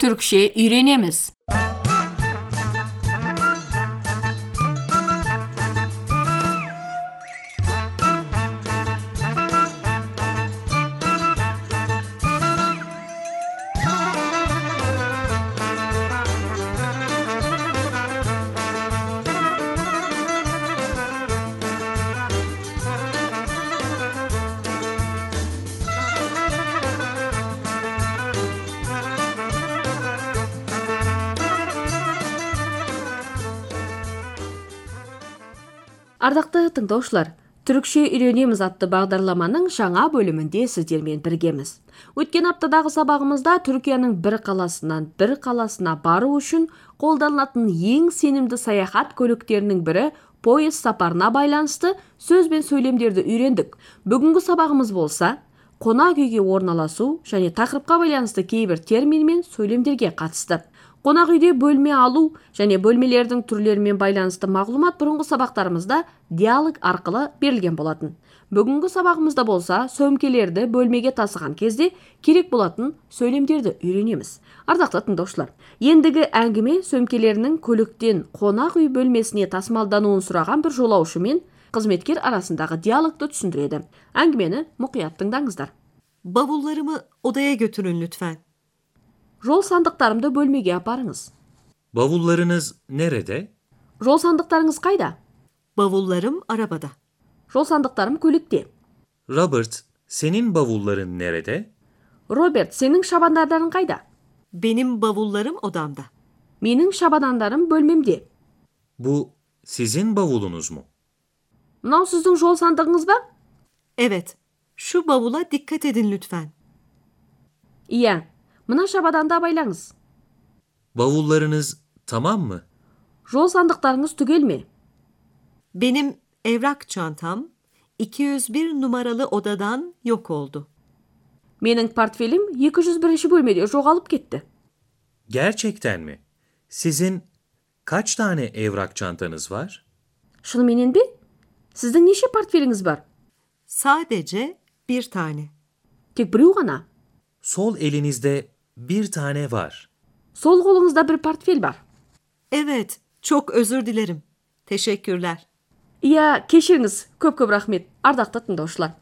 түрікше үйренеміз Ардакты тыңдаушылар, Түркше үйренеміз атты бағдарламаның жаңа бөлімінде сіздермен біргеміз. Өткен аптадағы сабағымызда Түркияның бір қаласынан бір қаласына бару үшін қолданылатын ең сенімді саяхат көліктерінің бірі поезд сапарына байланысты сөз бен сөйлемдерді үйрендік. Бүгінгі сабағымыз болса, қонақ үйге орналасу және тақырыпқа байланысты кейбір термин мен сөйлемдерге қатысты қонақ үйде бөлме алу және бөлмелердің түрлерімен байланысты мағлұмат бұрынғы сабақтарымызда диалог арқылы берілген болатын. Бүгінгі сабағымызда болса сөмкелерді бөлмеге тасыған кезде керек болатын сөйлемдерді үйренеміз. Ардақты тыңдаушылар ендігі әңгіме сөмкелерінің көліктен қонақ үй бөлмесіне тасымалдануын сұраған бір жолаушы мен қызметкер арасындағы диалогты түсіндіреді. Әңгімені мұқият тыңдаңыздар. Odaya götürün lütfen. Rol sandıklarımda bölmege yaparınız. Bavullarınız nerede? Rol sandıklarınız kayda? Bavullarım arabada. Rol sandıklarım kölükte. Robert, senin bavulların nerede? Robert, senin şabandarların kayda? Benim bavullarım odamda. Menin şabadandarım bölmemde. Bu sizin bavulunuz mu? Mınau sizin rol sandığınız var? Evet. Şu bavula dikkat edin lütfen. İyi мына шабаданды абайлаңыз Bavullarınız tamam mı? жол сандықтарыңыз түгел ме Benim evrak çantam 201 numaralı odadan yok oldu. менің портфелім 201 бөлмеде жоғалып кетті Gerçekten mi? Sizin kaç tane evrak çantanız var? шыныменен бе сіздің неше портфеліңіз бар Sadece bir tane. тек біреу ғана Sol elinizde bir tane var. сол қолыңызда бір портфель бар Evet, çok özür dilerim. Teşekkürler. иә кешіріңіз көп көп рахмет ардақты тыңдаушылар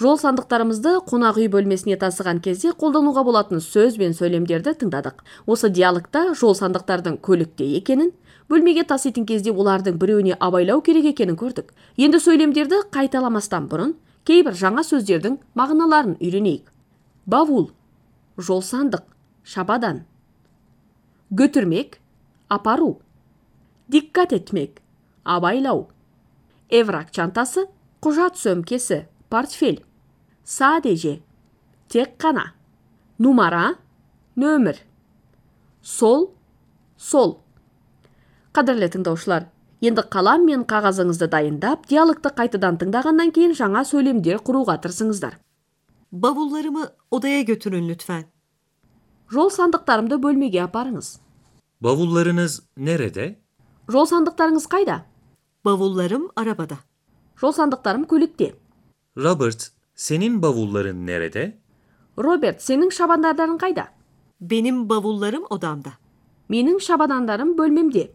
жол сандықтарымызды қонақ үй бөлмесіне тасыған кезде қолдануға болатын сөз бен сөйлемдерді тыңдадық осы диалогта жол сандықтардың көлікте екенін бөлмеге таситын кезде олардың біреуіне абайлау керек екенін көрдік енді сөйлемдерді қайталамастан бұрын кейбір жаңа сөздердің мағыналарын үйренейік бавул жол сандық шабадан. Götürmek апару диккат етмек абайлау. Evrak çantası құжат сөмкесі портфель. Sadece тек қана numara нөмір сол сол қадірлі тыңдаушылар енді қалам мен қағазыңызды дайындап диалогты қайтадан тыңдағаннан кейін жаңа сөйлемдер құруға тырысыңыздар. Bavullarımı odaya götürün lütfen. жол сандықтарымды бөлмеге апарыңыз Bavullarınız nerede? жол сандықтарыңыз қайда Bavullarım arabada. жол сандықтарым көлікте Robert, senin bavulların nerede? роберт сенің шабандарың қайда Benim bavullarım odamda. менің шабадандарым бөлмемде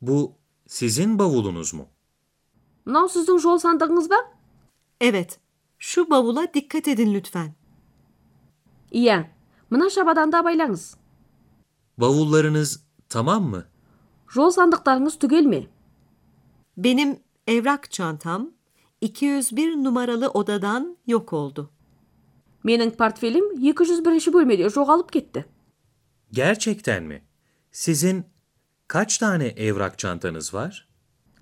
Bu sizin bavulunuz mu? мынау сіздің жол сандығыңыз ба Evet, şu bavula dikkat edin lütfen. иә мына шабаданды абайлаңыз Bavullarınız tamam mı? жол сандықтарыңыз түгел ме Benim evrak çantam 201 numaralı odadan yok oldu. менің портфелім 201 бөлмеде жоғалып кетті Gerçekten mi? Sizin kaç tane evrak çantanız var?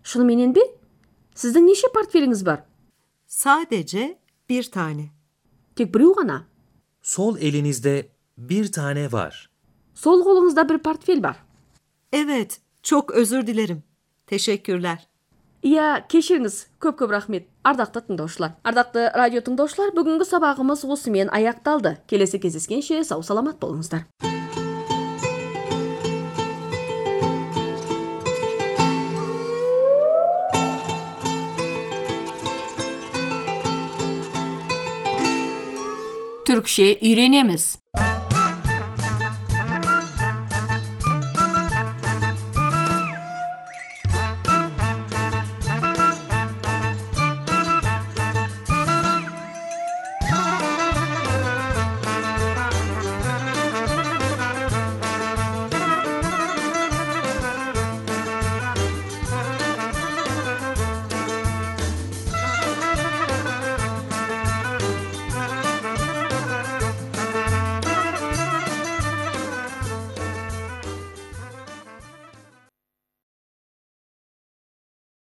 шыныменен бе сіздің неше портфеліңіз бар Sadece bir tane. тек біреу ғана Sol elinizde bir tane var. сол қолыңызда бір портфель бар Evet, çok özür dilerim. Teşekkürler. иә кешіріңіз көп көп рахмет ардақты тыңдаушылар ардақты радио тыңдаушылар бүгінгі сабағымыз осымен аяқталды келесі кездескенше сау саламат болыңыздар Türkçe öğrenemiz.